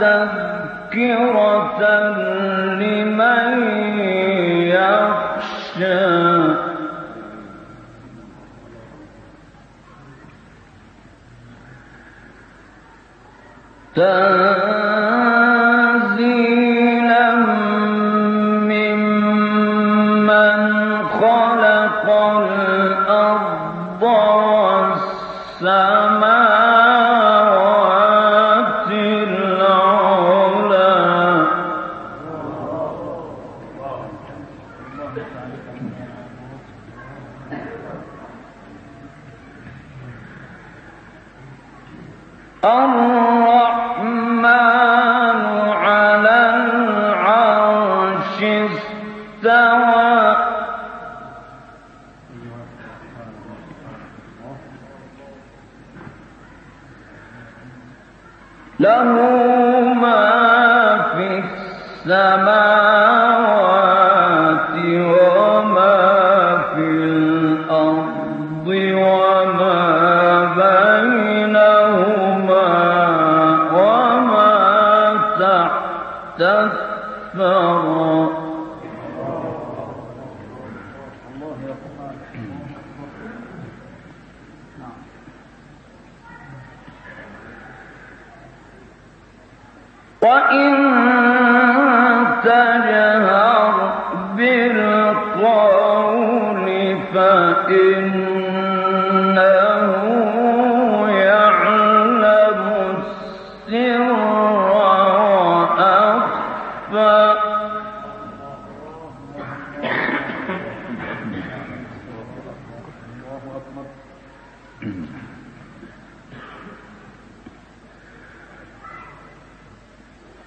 تذكرة له ما في السماء. صفا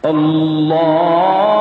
الله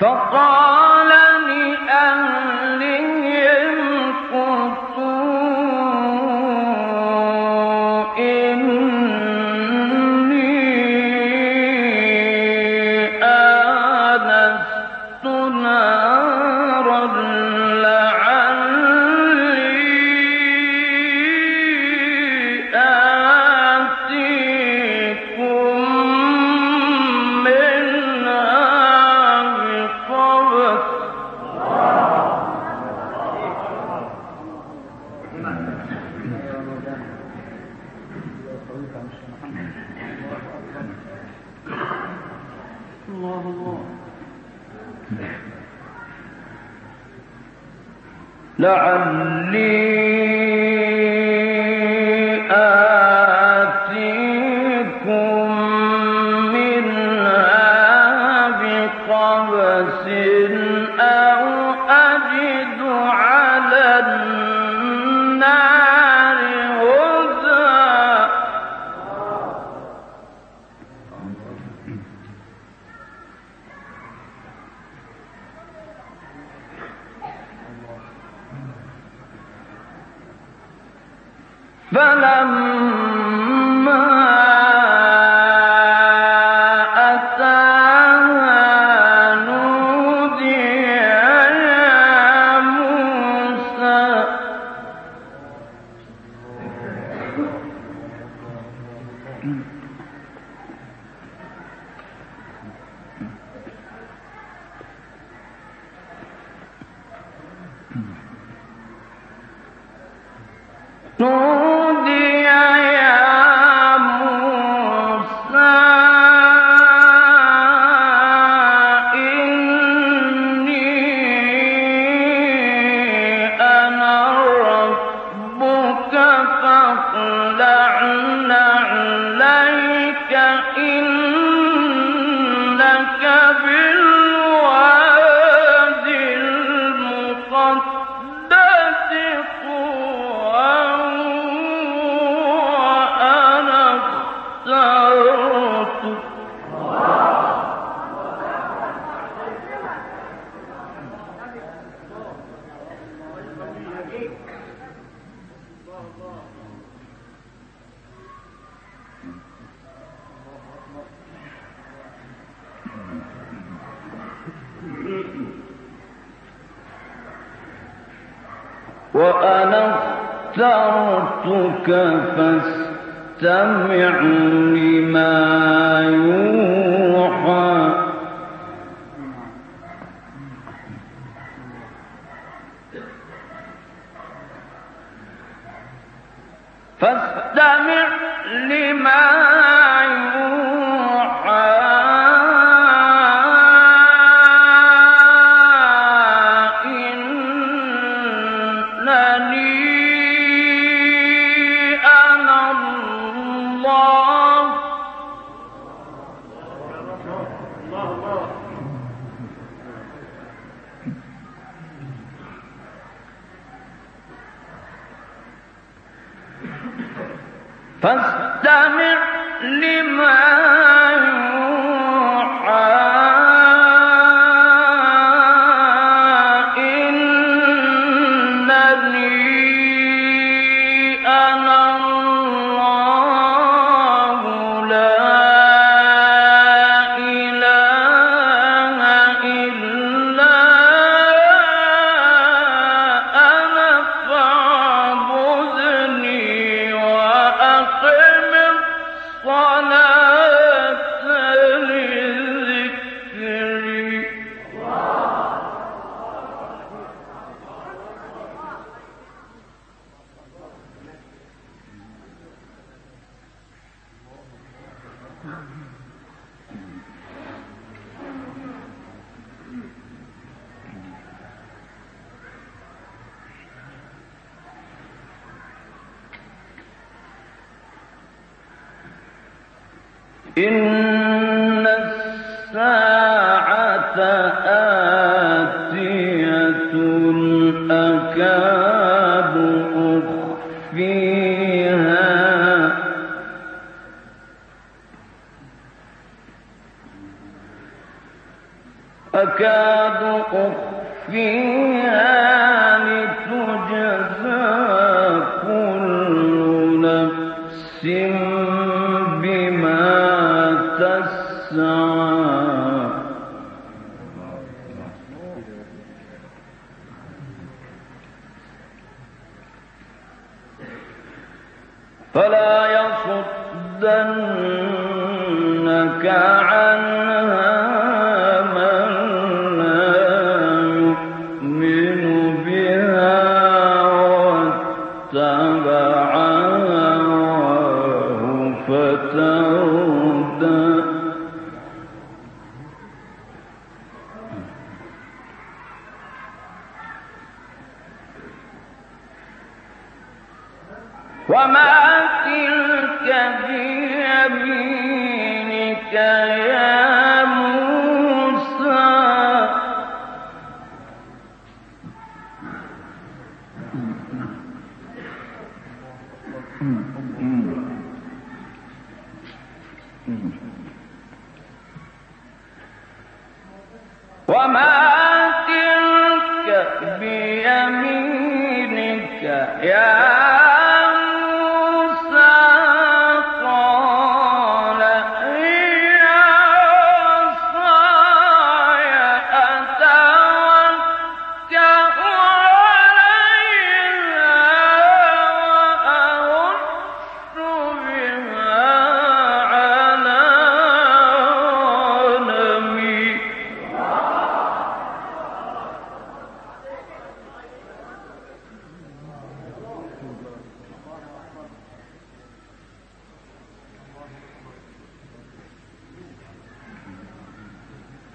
فقال رحمه الله لعلي وأنا اخترتك فاستمع لما يوحى ما إن الساعة آتية أكاد أخفيها. أكاد أخفيها لتجزى كل نفس بما فلا يصدنك Mm.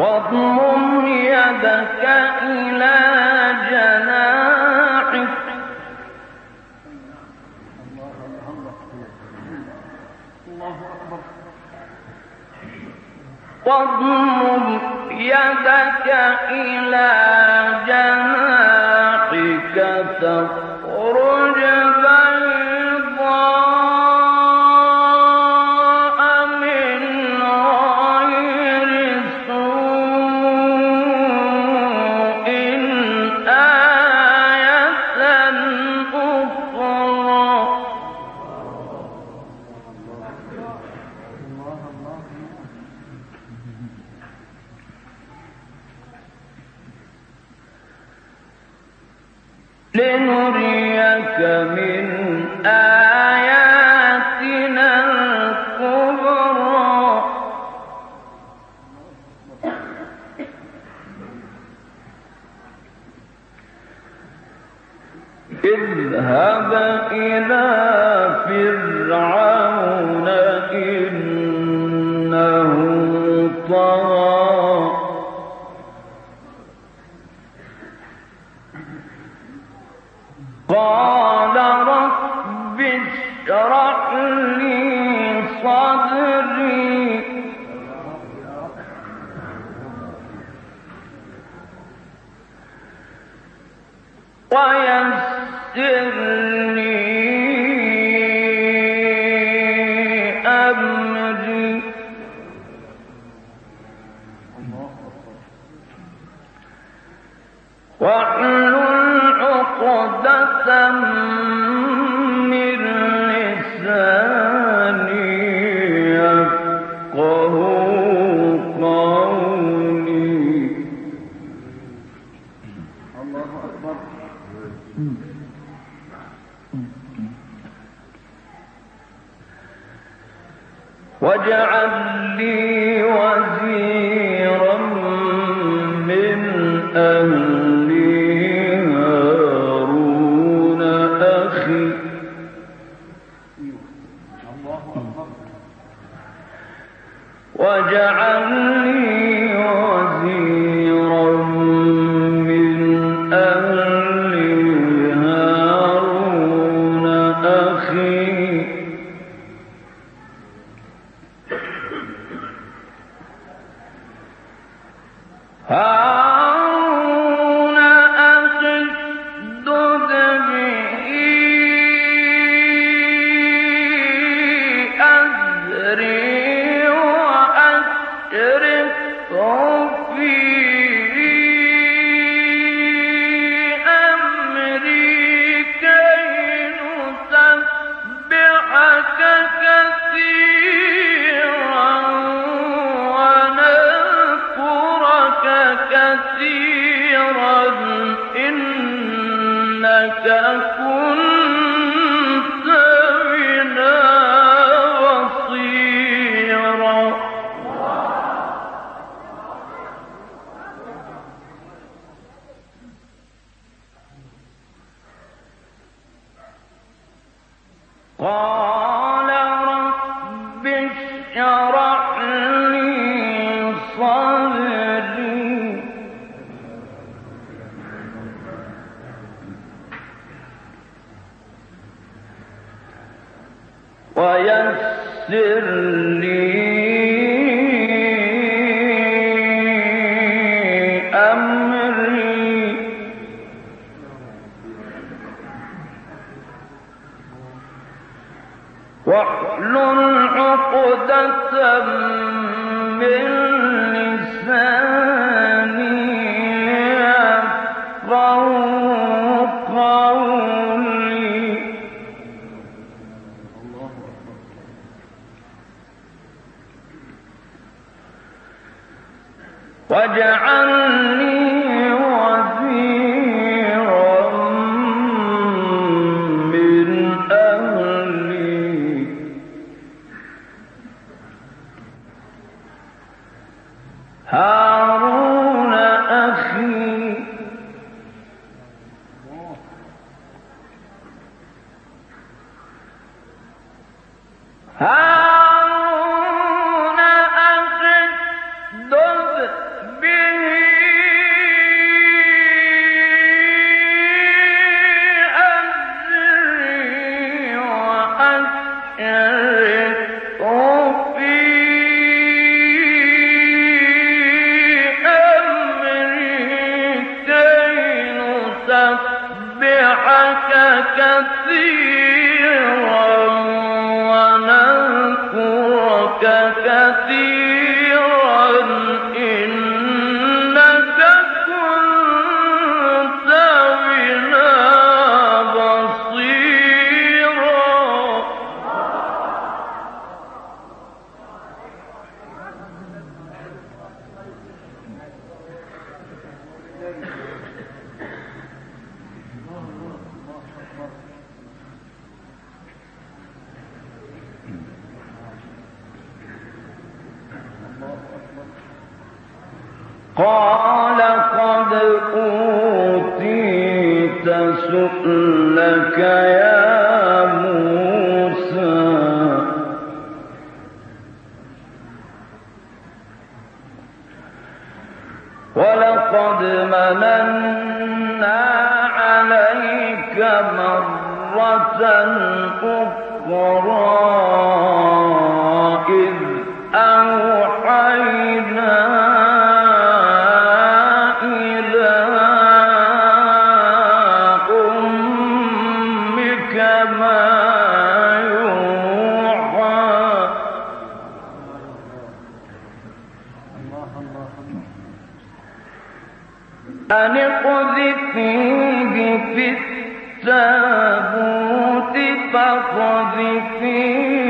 واضمم يدك إلى جناحك. واضمم ويسر واحلل عقدة من لساني قولي. قال قد أوتيت سؤلا أن اقذفيه في التابوت فقذفيه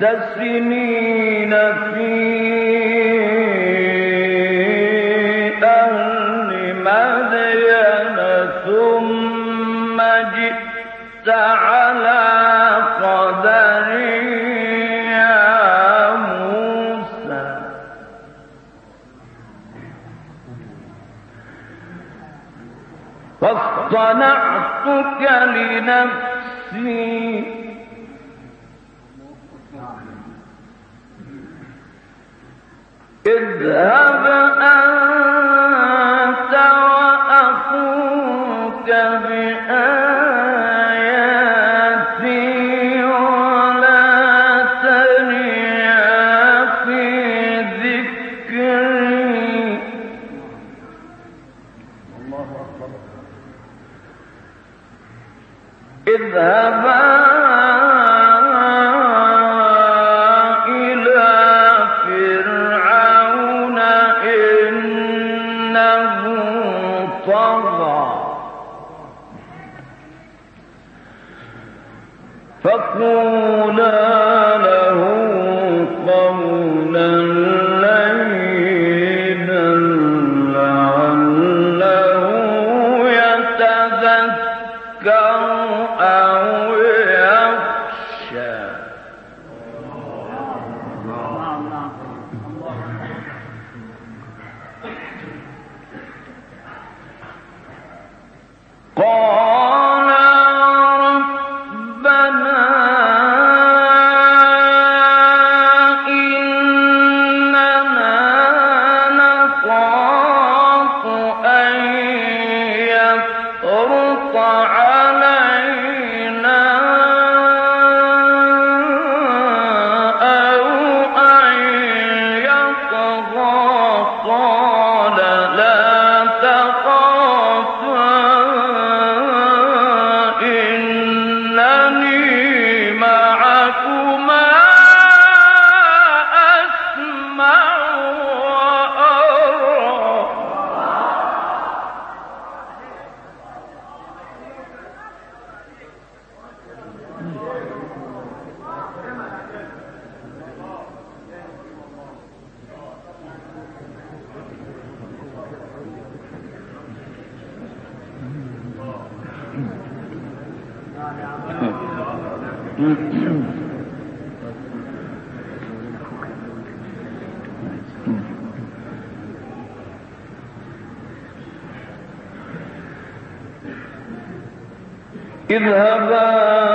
سنين في أهل مدين ثم جئت على قدر يا موسى. واصطنعتك لنفسي. اذهب طعام اذهبا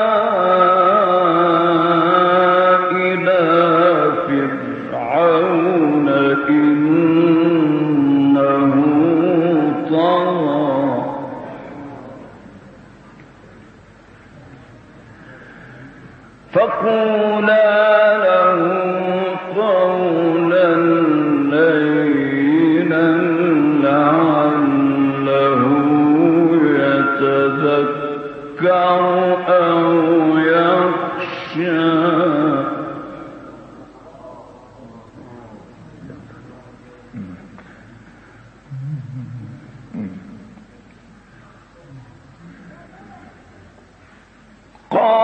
فأتياه